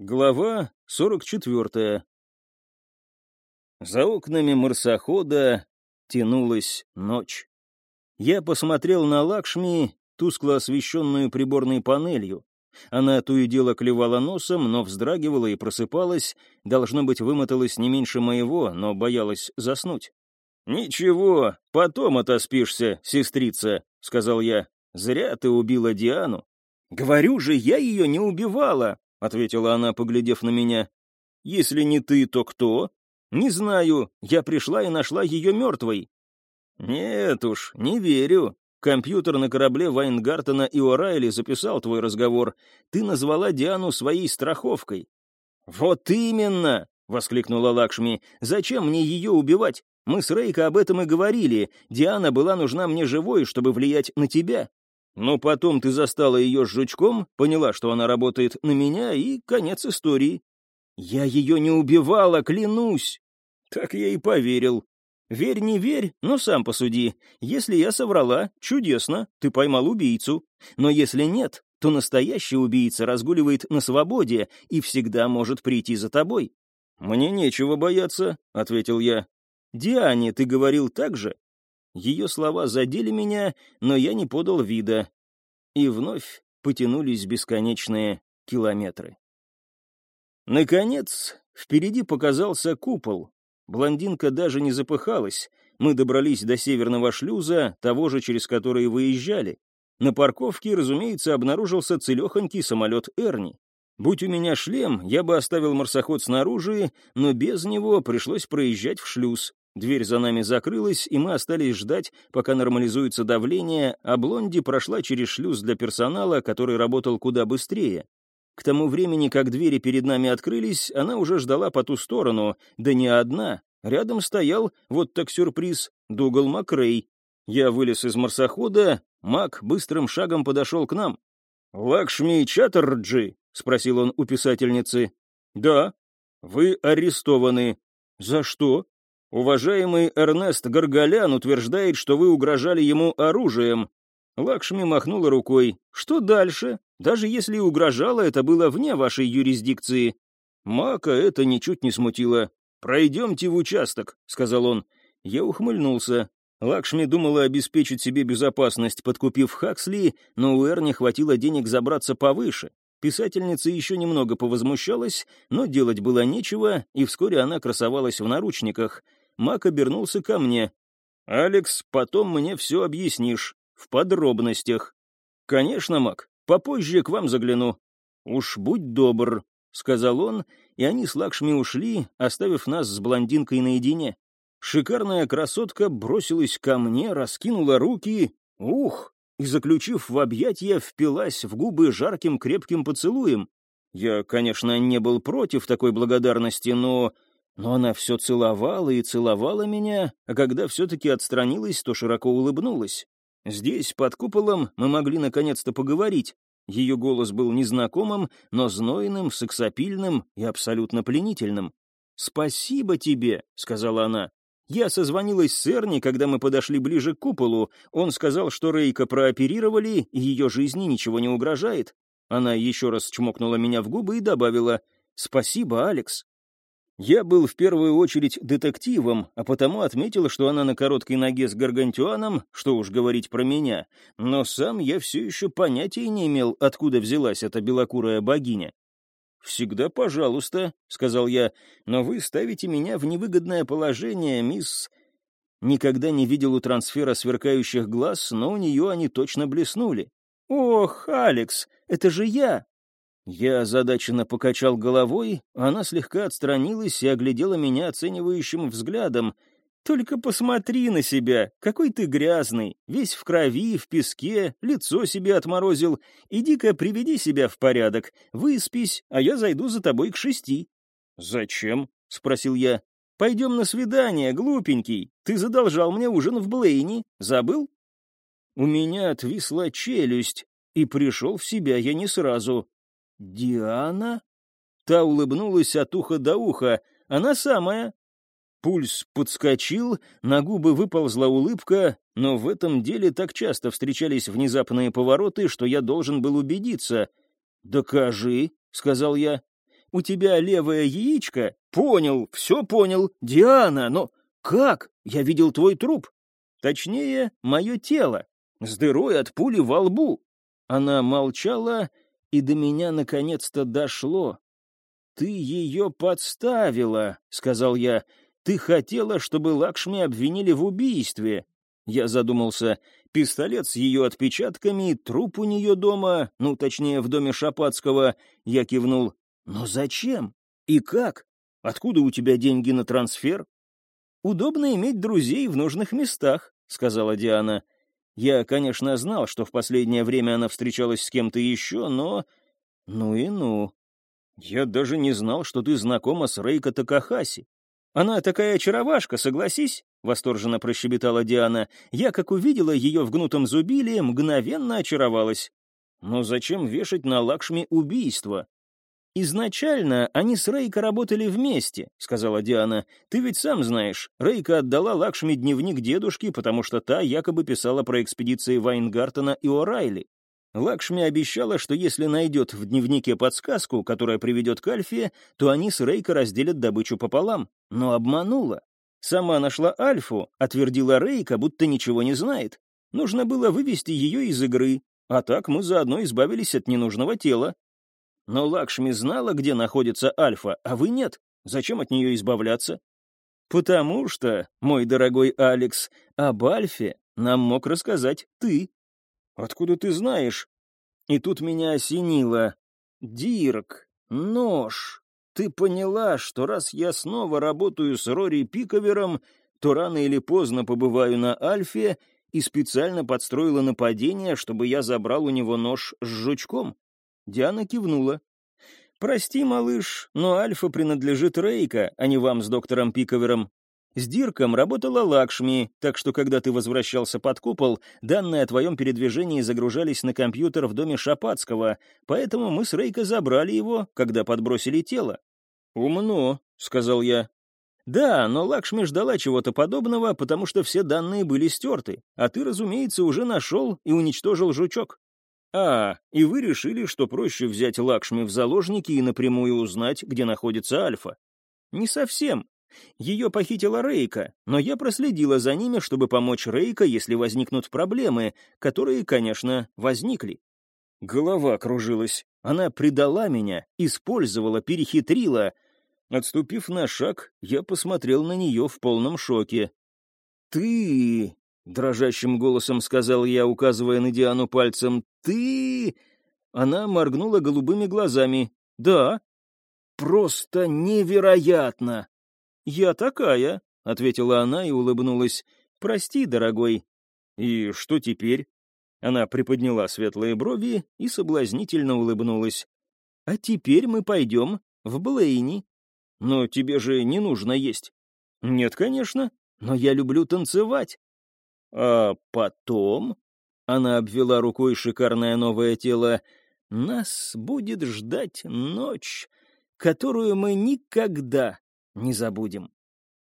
Глава 44. За окнами марсохода тянулась ночь. Я посмотрел на Лакшми, тускло освещенную приборной панелью. Она то и дело клевала носом, но вздрагивала и просыпалась, должно быть, вымоталась не меньше моего, но боялась заснуть. «Ничего, потом отоспишься, сестрица», — сказал я. «Зря ты убила Диану». «Говорю же, я ее не убивала», — ответила она, поглядев на меня. «Если не ты, то кто?» «Не знаю. Я пришла и нашла ее мертвой». «Нет уж, не верю. Компьютер на корабле Вайнгартена и О'Райли записал твой разговор. Ты назвала Диану своей страховкой». «Вот именно!» — воскликнула Лакшми. «Зачем мне ее убивать? Мы с Рейко об этом и говорили. Диана была нужна мне живой, чтобы влиять на тебя. Но потом ты застала ее с жучком, поняла, что она работает на меня, и конец истории. Я ее не убивала, клянусь. Так я и поверил. Верь, не верь, но сам посуди. Если я соврала, чудесно, ты поймал убийцу. Но если нет, то настоящий убийца разгуливает на свободе и всегда может прийти за тобой. «Мне нечего бояться», — ответил я. «Диане, ты говорил так же?» Ее слова задели меня, но я не подал вида. И вновь потянулись бесконечные километры. Наконец, впереди показался купол. Блондинка даже не запыхалась. Мы добрались до северного шлюза, того же, через который выезжали. На парковке, разумеется, обнаружился целехонький самолет Эрни. Будь у меня шлем, я бы оставил марсоход снаружи, но без него пришлось проезжать в шлюз. Дверь за нами закрылась, и мы остались ждать, пока нормализуется давление, а Блонди прошла через шлюз для персонала, который работал куда быстрее. К тому времени, как двери перед нами открылись, она уже ждала по ту сторону, да не одна. Рядом стоял, вот так сюрприз, Дугал Макрей. Я вылез из марсохода, Мак быстрым шагом подошел к нам. «Лакшми Чаттерджи?» — спросил он у писательницы. «Да». «Вы арестованы». «За что?» Уважаемый Эрнест Гаргалян утверждает, что вы угрожали ему оружием. Лакшми махнула рукой. Что дальше? Даже если и угрожала, это было вне вашей юрисдикции. Мака это ничуть не смутило. «Пройдемте в участок», — сказал он. Я ухмыльнулся. Лакшми думала обеспечить себе безопасность, подкупив Хаксли, но у Эрни хватило денег забраться повыше. Писательница еще немного повозмущалась, но делать было нечего, и вскоре она красовалась в наручниках — Мак обернулся ко мне. «Алекс, потом мне все объяснишь. В подробностях». «Конечно, Мак, попозже к вам загляну». «Уж будь добр», — сказал он, и они с Лакшми ушли, оставив нас с блондинкой наедине. Шикарная красотка бросилась ко мне, раскинула руки, ух, и, заключив в объятья, впилась в губы жарким крепким поцелуем. Я, конечно, не был против такой благодарности, но но она все целовала и целовала меня, а когда все-таки отстранилась, то широко улыбнулась. Здесь, под куполом, мы могли наконец-то поговорить. Ее голос был незнакомым, но знойным, сексапильным и абсолютно пленительным. «Спасибо тебе», — сказала она. «Я созвонилась с Эрни, когда мы подошли ближе к куполу. Он сказал, что Рейка прооперировали, и ее жизни ничего не угрожает». Она еще раз чмокнула меня в губы и добавила «Спасибо, Алекс». Я был в первую очередь детективом, а потому отметил, что она на короткой ноге с гаргантюаном, что уж говорить про меня, но сам я все еще понятия не имел, откуда взялась эта белокурая богиня. «Всегда пожалуйста», — сказал я, — «но вы ставите меня в невыгодное положение, мисс...» Никогда не видел у трансфера сверкающих глаз, но у нее они точно блеснули. «Ох, Алекс, это же я!» Я озадаченно покачал головой, она слегка отстранилась и оглядела меня оценивающим взглядом. «Только посмотри на себя, какой ты грязный, весь в крови, в песке, лицо себе отморозил. Иди-ка приведи себя в порядок, выспись, а я зайду за тобой к шести». «Зачем?» — спросил я. «Пойдем на свидание, глупенький. Ты задолжал мне ужин в Блейне. Забыл?» У меня отвисла челюсть, и пришел в себя я не сразу. «Диана?» Та улыбнулась от уха до уха. «Она самая». Пульс подскочил, на губы выползла улыбка, но в этом деле так часто встречались внезапные повороты, что я должен был убедиться. «Докажи», — сказал я. у тебя левое яичко? Понял, все понял. Диана, но как? Я видел твой труп. Точнее, мое тело, с дырой от пули во лбу. Она молчала, и до меня наконец-то дошло. «Ты ее подставила», — сказал я. «Ты хотела, чтобы Лакшми обвинили в убийстве». Я задумался. Пистолет с ее отпечатками, труп у нее дома, ну, точнее, в доме Шапацкого. Я кивнул. «Но зачем? И как? Откуда у тебя деньги на трансфер?» «Удобно иметь друзей в нужных местах», — сказала Диана. Я, конечно, знал, что в последнее время она встречалась с кем-то еще, но... Ну и ну. Я даже не знал, что ты знакома с Рейко Такахаси. Она такая очаровашка, согласись? — восторженно прощебетала Диана. Я, как увидела ее в гнутом зубиле, мгновенно очаровалась. Но зачем вешать на Лакшми убийство? «Изначально они с Рейко работали вместе», — сказала Диана. «Ты ведь сам знаешь, Рейка отдала Лакшми дневник дедушки, потому что та якобы писала про экспедиции Вайнгартена и О'Райли. Лакшми обещала, что если найдет в дневнике подсказку, которая приведет к Альфе, то они с Рейко разделят добычу пополам. Но обманула. Сама нашла Альфу, отвердила Рейка, будто ничего не знает. Нужно было вывести ее из игры, а так мы заодно избавились от ненужного тела. Но Лакшми знала, где находится Альфа, а вы нет. Зачем от нее избавляться? Потому что, мой дорогой Алекс, об Альфе нам мог рассказать ты. Откуда ты знаешь? И тут меня осенило. Дирк, нож. Ты поняла, что раз я снова работаю с Рори Пиковером, то рано или поздно побываю на Альфе и специально подстроила нападение, чтобы я забрал у него нож с жучком. Диана кивнула. «Прости, малыш, но Альфа принадлежит Рейка, а не вам с доктором Пиковером. С Дирком работала Лакшми, так что когда ты возвращался под купол, данные о твоем передвижении загружались на компьютер в доме Шапацкого, поэтому мы с Рейка забрали его, когда подбросили тело». «Умно», — сказал я. «Да, но Лакшми ждала чего-то подобного, потому что все данные были стерты, а ты, разумеется, уже нашел и уничтожил жучок. А, и вы решили, что проще взять Лакшми в заложники и напрямую узнать, где находится Альфа? Не совсем. Ее похитила Рейка, но я проследила за ними, чтобы помочь Рейка, если возникнут проблемы, которые, конечно, возникли. Голова кружилась. Она предала меня, использовала, перехитрила. Отступив на шаг, я посмотрел на нее в полном шоке. «Ты Дрожащим голосом сказал я, указывая на Диану пальцем. «Ты...» Она моргнула голубыми глазами. «Да». «Просто невероятно!» «Я такая», — ответила она и улыбнулась. «Прости, дорогой». «И что теперь?» Она приподняла светлые брови и соблазнительно улыбнулась. «А теперь мы пойдем в Блейни». «Но тебе же не нужно есть». «Нет, конечно, но я люблю танцевать». А потом, она обвела рукой шикарное новое тело, нас будет ждать ночь, которую мы никогда не забудем.